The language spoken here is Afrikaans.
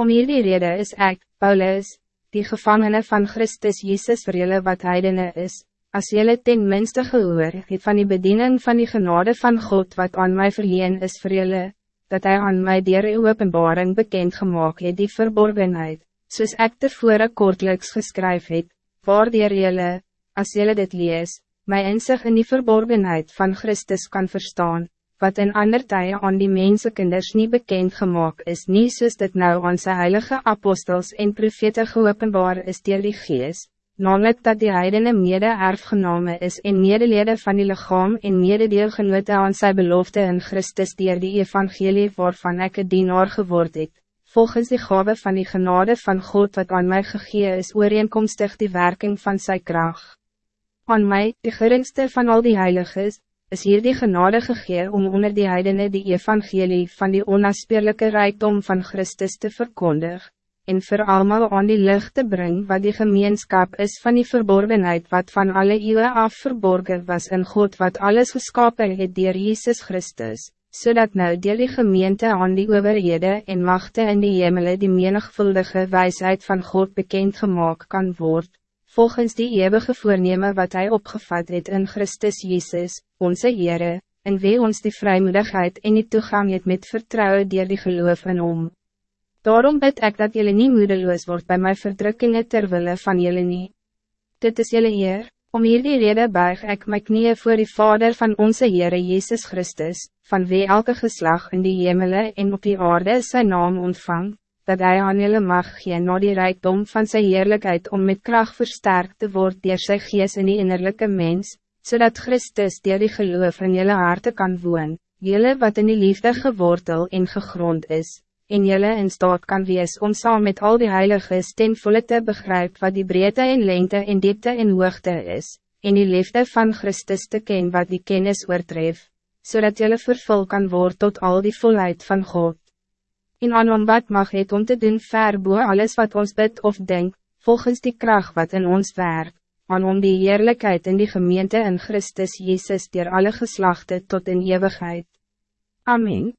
Om hierdie rede is ik, Paulus, die gevangene van Christus Jezus vir julle wat heidene is, als jullie ten minste gehoor het van die bediening van die genade van God wat aan mij verleen is voor jullie, dat hij aan mij dier uw openbaring bekend gemaakt het die verborgenheid, soos ek tevore kortelijks geskryf het, waardier jullie, als jullie dit lees, my inzicht in die verborgenheid van Christus kan verstaan, wat in ander tye aan die mensekinders niet bekend gemaakt is nie soos dit nou aan sy heilige apostels en profete geopenbaar is dier die gees, namelijk dat die heidene mede erfgename is en medelede van die lichaam en mededeelgenote aan sy belofte in Christus dier die evangelie waarvan ek een dienaar geword het, volgens die gave van die genade van God wat aan mij gegee is ooreenkomstig die werking van sy kracht. Aan mij, de geringste van al die heiliges, is hier die genade gegee om onder die heidene die evangelie van die onnaspeerlijke rijkdom van Christus te verkondigen en voor allemaal aan die lucht te brengen wat die gemeenschap is van die verborgenheid wat van alle eeuwen af verborgen was in God wat alles geskapen het dier Jezus Christus, zodat nou deel die gemeente aan die overhede en machten in die hemelen die menigvuldige wijsheid van God bekend gemaakt kan worden, volgens die eeuwige voornemen wat hij opgevat het in Christus Jezus, onze Heere, en wie ons die vrijmoedigheid en die toegang het met vertrouwen dier die geloof in om. Daarom bid ik dat jullie niet moedeloos wordt bij mijn verdrukkingen terwille van jullie niet. Dit is jullie eer, om hier die reden buig ik mijn knieën voor die Vader van onze Heere Jezus Christus, van wie elke geslag in die hemelen en op die aarde zijn naam ontvang, dat hij aan jullie mag gee na die rijkdom van zijn heerlijkheid om met kracht versterkt te worden door sy gees in die innerlijke mens, zodat Christus die die geloof in jullie harte kan woon, jullie wat in die liefde gewortel en gegrond is en jelle in staat kan wees om saam met al die heiliges ten volle te begrijpen wat die breedte en lengte en diepte en hoogte is, en die liefde van Christus te ken wat die kennis oortref, zodat jelle vervul kan worden tot al die volheid van God. En aan om wat mag het om te doen ver boe alles wat ons bid of denk, volgens die kracht wat in ons werk, aan om die heerlijkheid in die gemeente in Christus Jezus dier alle geslachten tot in eeuwigheid. Amen.